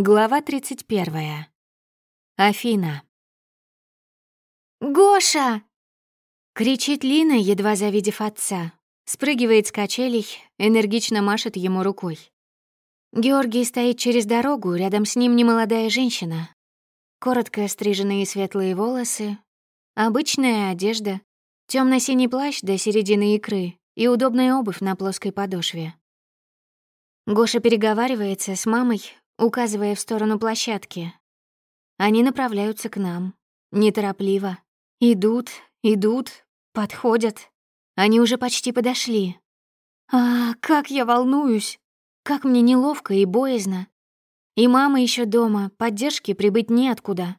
Глава 31. Афина. «Гоша!» — кричит Лина, едва завидев отца. Спрыгивает с качелей, энергично машет ему рукой. Георгий стоит через дорогу, рядом с ним немолодая женщина. Коротко стриженные светлые волосы, обычная одежда, темно синий плащ до середины икры и удобная обувь на плоской подошве. Гоша переговаривается с мамой, указывая в сторону площадки. Они направляются к нам. Неторопливо. Идут, идут, подходят. Они уже почти подошли. А, как я волнуюсь! Как мне неловко и боязно. И мама еще дома, поддержки прибыть неоткуда.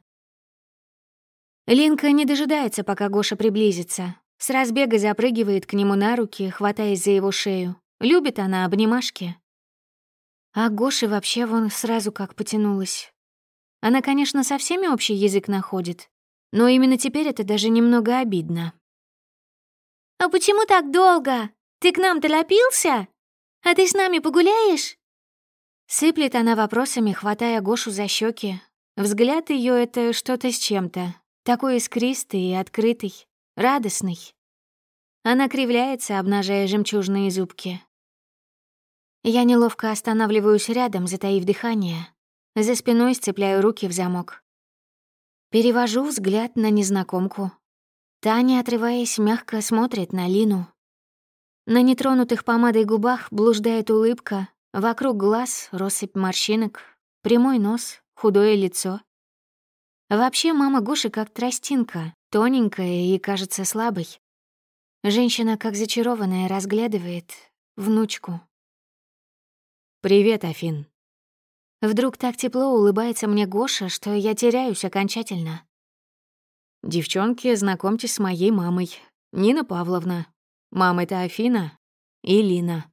Линка не дожидается, пока Гоша приблизится. С разбега запрыгивает к нему на руки, хватаясь за его шею. Любит она обнимашки. А Гоше вообще вон сразу как потянулась. Она, конечно, со всеми общий язык находит, но именно теперь это даже немного обидно. «А почему так долго? Ты к нам торопился? А ты с нами погуляешь?» Сыплет она вопросами, хватая Гошу за щеки. Взгляд ее это что-то с чем-то. Такой искристый и открытый, радостный. Она кривляется, обнажая жемчужные зубки. Я неловко останавливаюсь рядом, затаив дыхание. За спиной сцепляю руки в замок. Перевожу взгляд на незнакомку. Таня, отрываясь, мягко смотрит на Лину. На нетронутых помадой губах блуждает улыбка, вокруг глаз россыпь морщинок, прямой нос, худое лицо. Вообще мама Гоши как тростинка, тоненькая и кажется слабой. Женщина, как зачарованная, разглядывает внучку. «Привет, Афин». Вдруг так тепло улыбается мне Гоша, что я теряюсь окончательно. «Девчонки, знакомьтесь с моей мамой, Нина Павловна. Мама это Афина и Лина».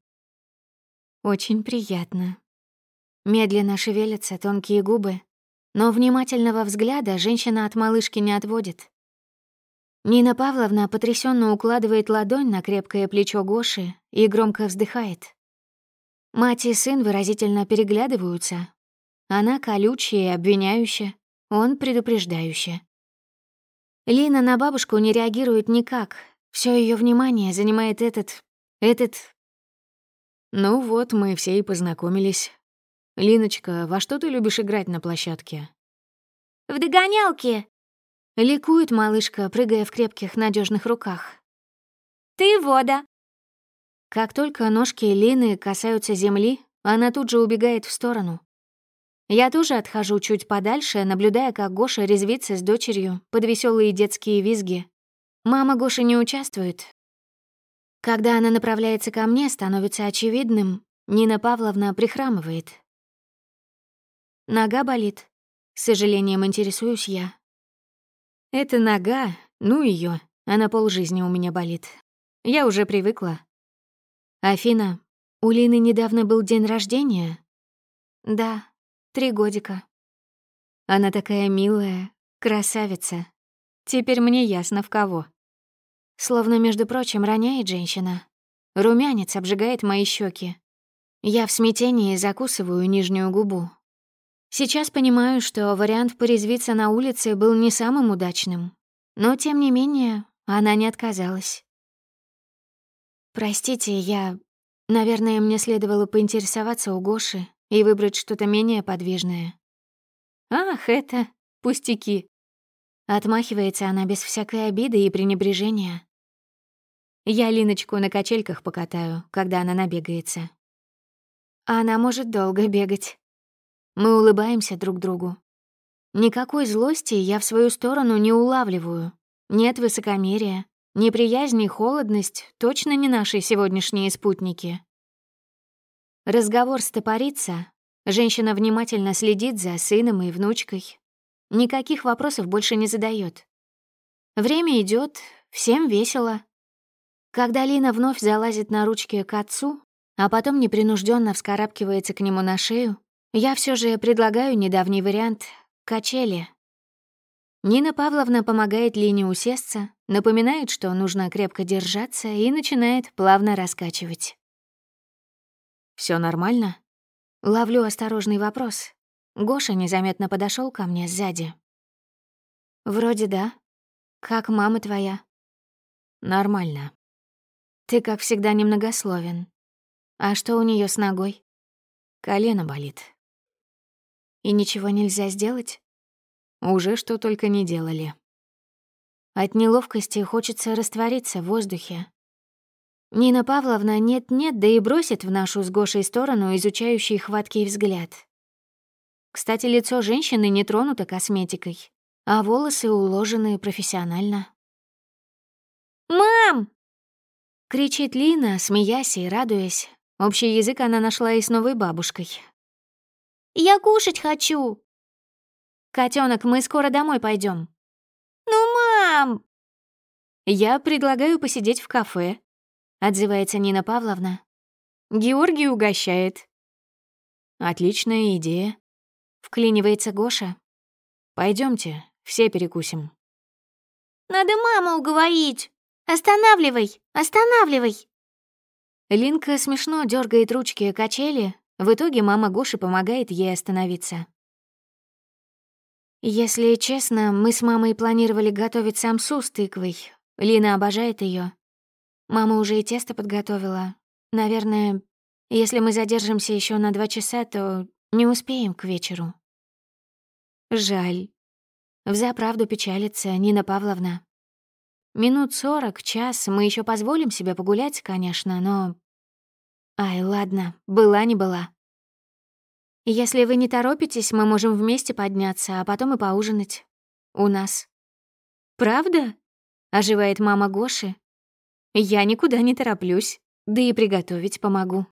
«Очень приятно». Медленно шевелятся тонкие губы, но внимательного взгляда женщина от малышки не отводит. Нина Павловна потрясенно укладывает ладонь на крепкое плечо Гоши и громко вздыхает. Мать и сын выразительно переглядываются. Она колючая и обвиняющая, он предупреждающая. Лина на бабушку не реагирует никак. Все ее внимание занимает этот... этот... Ну вот, мы все и познакомились. Линочка, во что ты любишь играть на площадке? В догонялки! Ликует малышка, прыгая в крепких, надежных руках. Ты вода, как только ножки Лины касаются земли, она тут же убегает в сторону. Я тоже отхожу чуть подальше, наблюдая, как Гоша резвится с дочерью под веселые детские визги. Мама Гоши не участвует. Когда она направляется ко мне, становится очевидным, Нина Павловна прихрамывает. Нога болит. С сожалением интересуюсь я. Это нога, ну ее, она полжизни у меня болит. Я уже привыкла. «Афина, у Лины недавно был день рождения?» «Да, три годика». «Она такая милая, красавица. Теперь мне ясно, в кого». Словно, между прочим, роняет женщина. Румянец обжигает мои щеки. Я в смятении закусываю нижнюю губу. Сейчас понимаю, что вариант порезвиться на улице был не самым удачным. Но, тем не менее, она не отказалась. «Простите, я... Наверное, мне следовало поинтересоваться у Гоши и выбрать что-то менее подвижное». «Ах, это... пустяки!» Отмахивается она без всякой обиды и пренебрежения. Я Линочку на качельках покатаю, когда она набегается. Она может долго бегать. Мы улыбаемся друг другу. Никакой злости я в свою сторону не улавливаю. Нет высокомерия, Неприязнь и холодность точно не наши сегодняшние спутники. Разговор стопорится. Женщина внимательно следит за сыном и внучкой. Никаких вопросов больше не задает. Время идет, всем весело. Когда Лина вновь залазит на ручки к отцу, а потом непринужденно вскарабкивается к нему на шею, я все же предлагаю недавний вариант — качели. Нина Павловна помогает Лине усесться, напоминает, что нужно крепко держаться, и начинает плавно раскачивать. Все нормально?» Ловлю осторожный вопрос. Гоша незаметно подошел ко мне сзади. «Вроде да. Как мама твоя?» «Нормально. Ты, как всегда, немногословен. А что у нее с ногой?» «Колено болит». «И ничего нельзя сделать?» «Уже что только не делали». От неловкости хочется раствориться в воздухе. Нина Павловна нет-нет, да и бросит в нашу с Гошей сторону изучающий хваткий взгляд. Кстати, лицо женщины не тронуто косметикой, а волосы уложены профессионально. «Мам!» — кричит Лина, смеясь и радуясь. Общий язык она нашла и с новой бабушкой. «Я кушать хочу!» Котенок, мы скоро домой пойдем. «Ну, мам!» «Я предлагаю посидеть в кафе», — отзывается Нина Павловна. «Георгий угощает». «Отличная идея», — вклинивается Гоша. Пойдемте, все перекусим». «Надо маму уговорить! Останавливай! Останавливай!» Линка смешно дергает ручки качели, в итоге мама Гоши помогает ей остановиться. Если честно, мы с мамой планировали готовить самсу с тыквой. Лина обожает ее. Мама уже и тесто подготовила. Наверное, если мы задержимся еще на два часа, то не успеем к вечеру. Жаль. Взаправду печалится Нина Павловна. Минут сорок, час мы еще позволим себе погулять, конечно, но... Ай, ладно, была не была. Если вы не торопитесь, мы можем вместе подняться, а потом и поужинать. У нас. Правда? Оживает мама Гоши. Я никуда не тороплюсь, да и приготовить помогу.